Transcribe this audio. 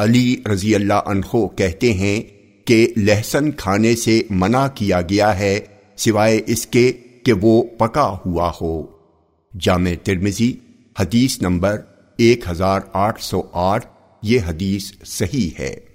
علی رضی اللہ عنہ کہتے ہیں کہ لہسن کھانے سے منع کیا گیا ہے، سوائے اس کے کہ وہ پکا ہوا ہو۔ جامع ترمزی حدیث نمبر ایک ہزار آٹھ سو آٹھ، یہ حدیث صحیح ہے۔